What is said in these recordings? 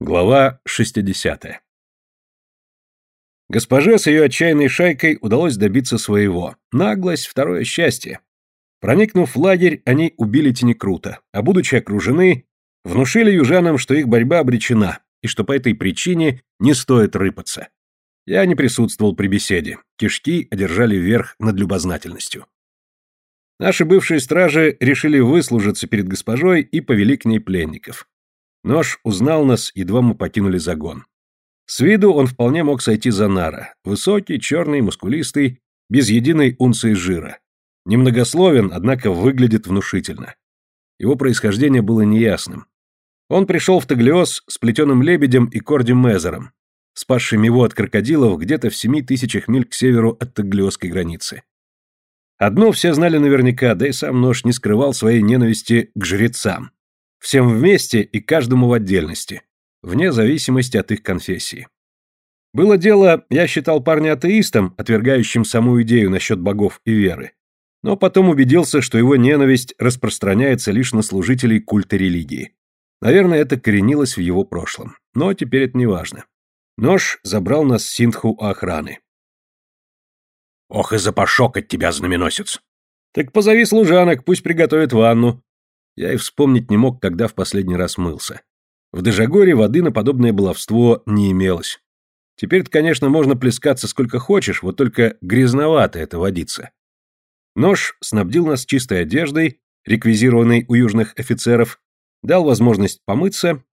Глава 60. Госпоже с ее отчаянной шайкой удалось добиться своего. Наглость – второе счастье. Проникнув в лагерь, они убили Тенекрута, а будучи окружены, внушили южанам, что их борьба обречена, и что по этой причине не стоит рыпаться. Я не присутствовал при беседе. Кишки одержали верх над любознательностью. Наши бывшие стражи решили выслужиться перед госпожой и повели к ней пленников. Нож узнал нас, едва мы покинули загон. С виду он вполне мог сойти за нара. Высокий, черный, мускулистый, без единой унции жира. Немногословен, однако выглядит внушительно. Его происхождение было неясным. Он пришел в Таглиоз с плетеным лебедем и кордем Мезером, спасшим его от крокодилов где-то в семи тысячах миль к северу от Таглиозской границы. Одно все знали наверняка, да и сам нож не скрывал своей ненависти к жрецам. Всем вместе и каждому в отдельности, вне зависимости от их конфессии. Было дело, я считал парня атеистом, отвергающим саму идею насчет богов и веры, но потом убедился, что его ненависть распространяется лишь на служителей культа религии. Наверное, это коренилось в его прошлом, но теперь это не важно. Нож забрал нас синтху охраны. «Ох и запашок от тебя, знаменосец!» «Так позови служанок, пусть приготовят ванну. Я и вспомнить не мог, когда в последний раз мылся. В Дежагоре воды на подобное баловство не имелось. Теперь-то, конечно, можно плескаться сколько хочешь, вот только грязновато это водиться. Нож снабдил нас чистой одеждой, реквизированной у южных офицеров, дал возможность помыться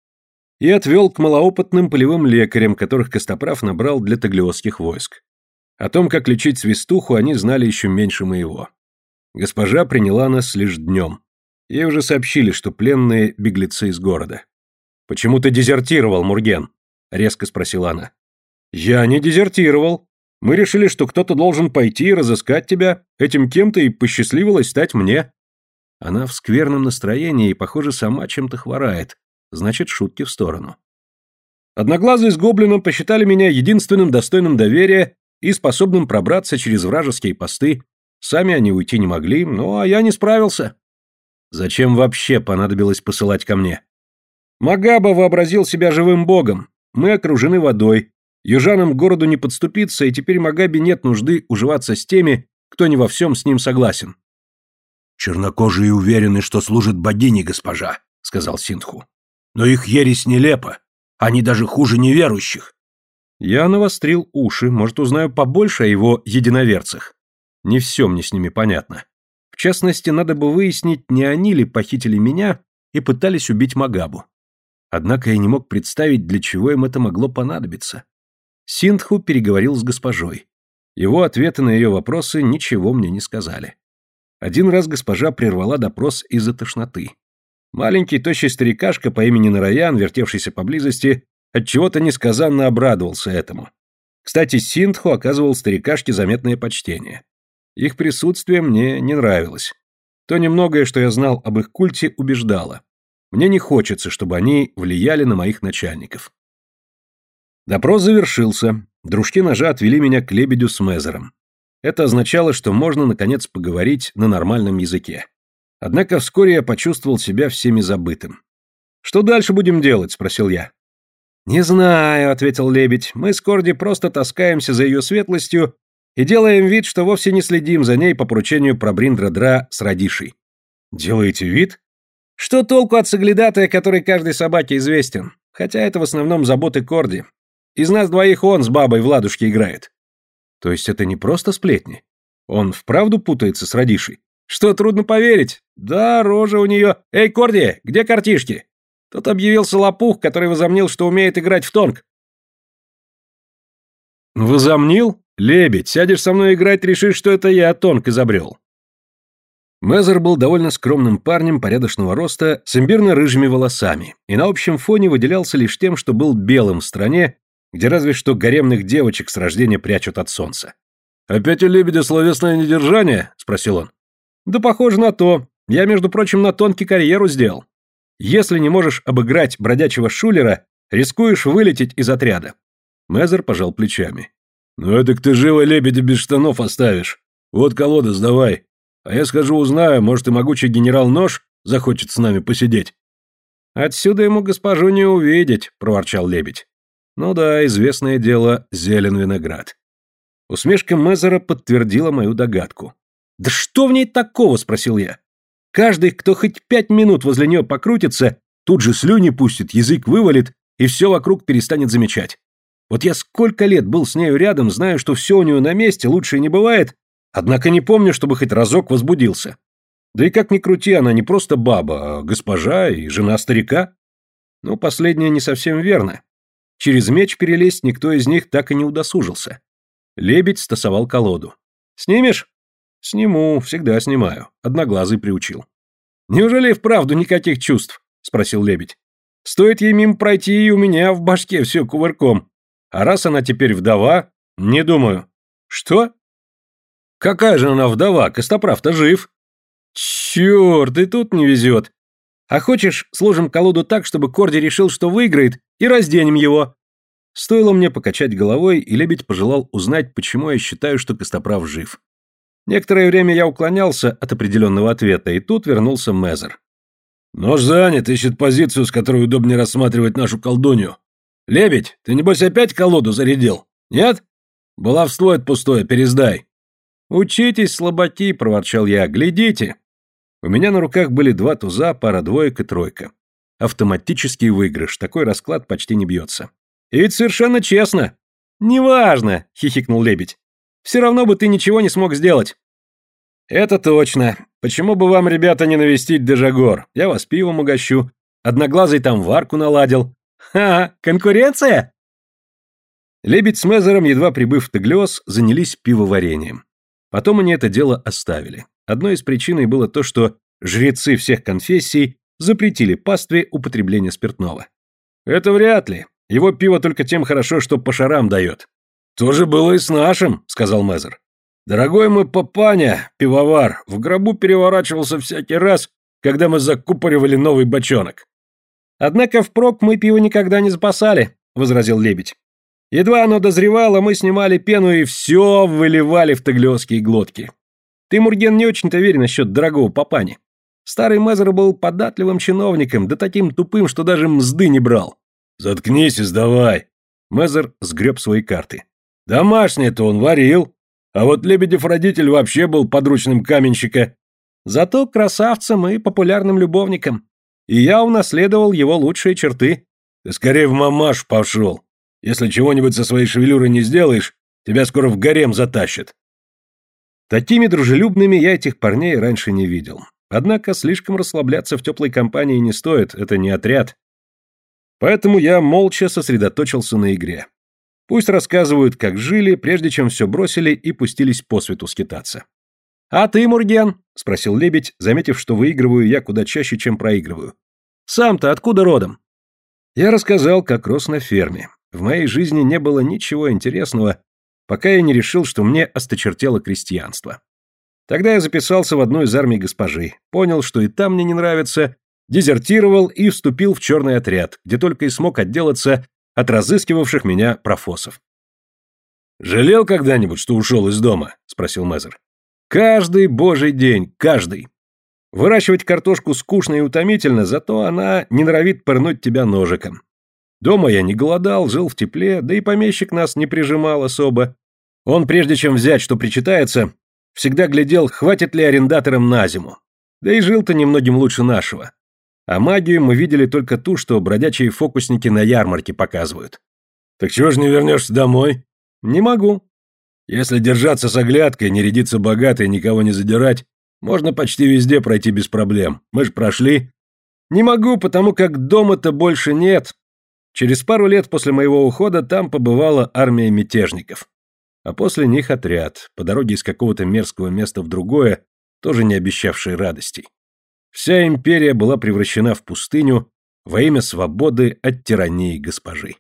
и отвел к малоопытным полевым лекарям, которых Костоправ набрал для таглиосских войск. О том, как лечить свистуху, они знали еще меньше моего. Госпожа приняла нас лишь днем. Ей уже сообщили, что пленные – беглецы из города. «Почему ты дезертировал, Мурген?» – резко спросила она. «Я не дезертировал. Мы решили, что кто-то должен пойти и разыскать тебя. Этим кем-то и посчастливилось стать мне». Она в скверном настроении и, похоже, сама чем-то хворает. Значит, шутки в сторону. Одноглазые с гоблином посчитали меня единственным достойным доверия и способным пробраться через вражеские посты. Сами они уйти не могли, ну а я не справился. Зачем вообще понадобилось посылать ко мне? Магаба вообразил себя живым богом. Мы окружены водой. Южанам к городу не подступиться, и теперь Магабе нет нужды уживаться с теми, кто не во всем с ним согласен. «Чернокожие уверены, что служат богине, госпожа», — сказал Синтху. «Но их ересь нелепа. Они даже хуже неверующих». Я навострил уши, может, узнаю побольше о его единоверцах. Не все мне с ними понятно. В частности, надо бы выяснить, не они ли похитили меня и пытались убить Магабу. Однако я не мог представить, для чего им это могло понадобиться. Синдху переговорил с госпожой. Его ответы на ее вопросы ничего мне не сказали. Один раз госпожа прервала допрос из-за тошноты. Маленький тощий старикашка по имени Нараян, вертевшийся поблизости, отчего-то несказанно обрадовался этому. Кстати, Синдху оказывал старикашке заметное почтение. Их присутствие мне не нравилось. То немногое, что я знал об их культе, убеждало. Мне не хочется, чтобы они влияли на моих начальников. Допрос завершился. Дружки ножа отвели меня к лебедю с Мезером. Это означало, что можно, наконец, поговорить на нормальном языке. Однако вскоре я почувствовал себя всеми забытым. «Что дальше будем делать?» – спросил я. «Не знаю», – ответил лебедь. «Мы с Корди просто таскаемся за ее светлостью и делаем вид, что вовсе не следим за ней по поручению Пробриндра-Дра с Радишей. Делаете вид? Что толку от соглядатая, который каждой собаке известен? Хотя это в основном заботы Корди. Из нас двоих он с бабой в ладушке играет. То есть это не просто сплетни? Он вправду путается с Радишей? Что, трудно поверить? Да, рожа у нее. Эй, Корди, где картишки? Тут объявился лопух, который возомнил, что умеет играть в тонг. Возомнил? «Лебедь, сядешь со мной играть, решишь, что это я тонк изобрел». Мезер был довольно скромным парнем порядочного роста с имбирно-рыжими волосами и на общем фоне выделялся лишь тем, что был белым в стране, где разве что гаремных девочек с рождения прячут от солнца. «Опять у лебедя словесное недержание?» – спросил он. «Да похоже на то. Я, между прочим, на тонкий карьеру сделал. Если не можешь обыграть бродячего шулера, рискуешь вылететь из отряда». Мезер пожал плечами. «Ну это ты живо лебедя без штанов оставишь. Вот колода сдавай. А я схожу узнаю, может и могучий генерал Нож захочет с нами посидеть». Отсюда ему госпожу не увидеть, проворчал лебедь. Ну да, известное дело, зелен виноград. Усмешка Мезера подтвердила мою догадку. «Да что в ней такого?» – спросил я. «Каждый, кто хоть пять минут возле нее покрутится, тут же слюни пустит, язык вывалит, и все вокруг перестанет замечать. Вот я сколько лет был с нею рядом, знаю, что все у нее на месте, лучше не бывает, однако не помню, чтобы хоть разок возбудился. Да и как ни крути, она не просто баба, а госпожа и жена старика. Ну, последнее не совсем верно. Через меч перелезть никто из них так и не удосужился. Лебедь стасовал колоду. «Снимешь?» «Сниму, всегда снимаю. Одноглазый приучил». «Неужели вправду никаких чувств?» — спросил лебедь. «Стоит ей мимо пройти, и у меня в башке все кувырком. А раз она теперь вдова, не думаю». «Что?» «Какая же она вдова? Костоправ-то жив». «Черт, и тут не везет. А хочешь, сложим колоду так, чтобы Корди решил, что выиграет, и разденем его?» Стоило мне покачать головой, и лебедь пожелал узнать, почему я считаю, что Костоправ жив. Некоторое время я уклонялся от определенного ответа, и тут вернулся Мезер. «Нож занят, ищет позицию, с которой удобнее рассматривать нашу колдунью. Лебедь, ты небось опять колоду зарядил? Нет? Баловство это пустое, пересдай». «Учитесь, слаботи», — проворчал я, — «глядите». У меня на руках были два туза, пара двоек и тройка. Автоматический выигрыш, такой расклад почти не бьется. И ведь совершенно честно. Неважно, хихикнул лебедь. Все равно бы ты ничего не смог сделать. Это точно. Почему бы вам, ребята, не навестить Дежагор? Я вас пивом угощу. Одноглазый там варку наладил. Ха, конкуренция? Лебедь с Мезером, едва прибыв в Теглиос, занялись пивоварением. Потом они это дело оставили. Одной из причин было то, что жрецы всех конфессий запретили пастве употребление спиртного. Это вряд ли. Его пиво только тем хорошо, что по шарам дает. То же было и с нашим, сказал Мезер. Дорогой мой папаня, пивовар, в гробу переворачивался всякий раз, когда мы закупоривали новый бочонок. Однако впрок мы пиво никогда не запасали, возразил лебедь. Едва оно дозревало, мы снимали пену и все выливали в таглиосские глотки. Ты, Мурген, не очень-то верен насчет дорогого папани. Старый Мезер был податливым чиновником, да таким тупым, что даже мзды не брал. «Заткнись и сдавай!» Мезер сгреб свои карты. «Домашнее-то он варил, а вот Лебедев родитель вообще был подручным каменщика. Зато красавцем и популярным любовником. И я унаследовал его лучшие черты. Ты скорее в мамаш пошел. Если чего-нибудь со своей шевелюрой не сделаешь, тебя скоро в гарем затащат». Такими дружелюбными я этих парней раньше не видел. Однако слишком расслабляться в теплой компании не стоит, это не отряд. Поэтому я молча сосредоточился на игре. Пусть рассказывают, как жили, прежде чем все бросили и пустились по свету скитаться. «А ты, Мурген?» — спросил лебедь, заметив, что выигрываю я куда чаще, чем проигрываю. «Сам-то откуда родом?» Я рассказал, как рос на ферме. В моей жизни не было ничего интересного, пока я не решил, что мне осточертело крестьянство. Тогда я записался в одну из армий госпожи, понял, что и там мне не нравится, дезертировал и вступил в черный отряд, где только и смог отделаться от разыскивавших меня профосов. «Жалел когда-нибудь, что ушел из дома?» — спросил Мезер. «Каждый божий день, каждый. Выращивать картошку скучно и утомительно, зато она не норовит пырнуть тебя ножиком. Дома я не голодал, жил в тепле, да и помещик нас не прижимал особо. Он, прежде чем взять, что причитается, всегда глядел, хватит ли арендаторам на зиму. Да и жил-то немногим лучше нашего. А магию мы видели только ту, что бродячие фокусники на ярмарке показывают. Так чего ж не вернешься домой? Не могу. Если держаться с оглядкой, не рядиться богато никого не задирать, можно почти везде пройти без проблем. Мы ж прошли. Не могу, потому как дома-то больше нет. Через пару лет после моего ухода там побывала армия мятежников. А после них отряд, по дороге из какого-то мерзкого места в другое, тоже не обещавший радостей. Вся империя была превращена в пустыню во имя свободы от тирании госпожи.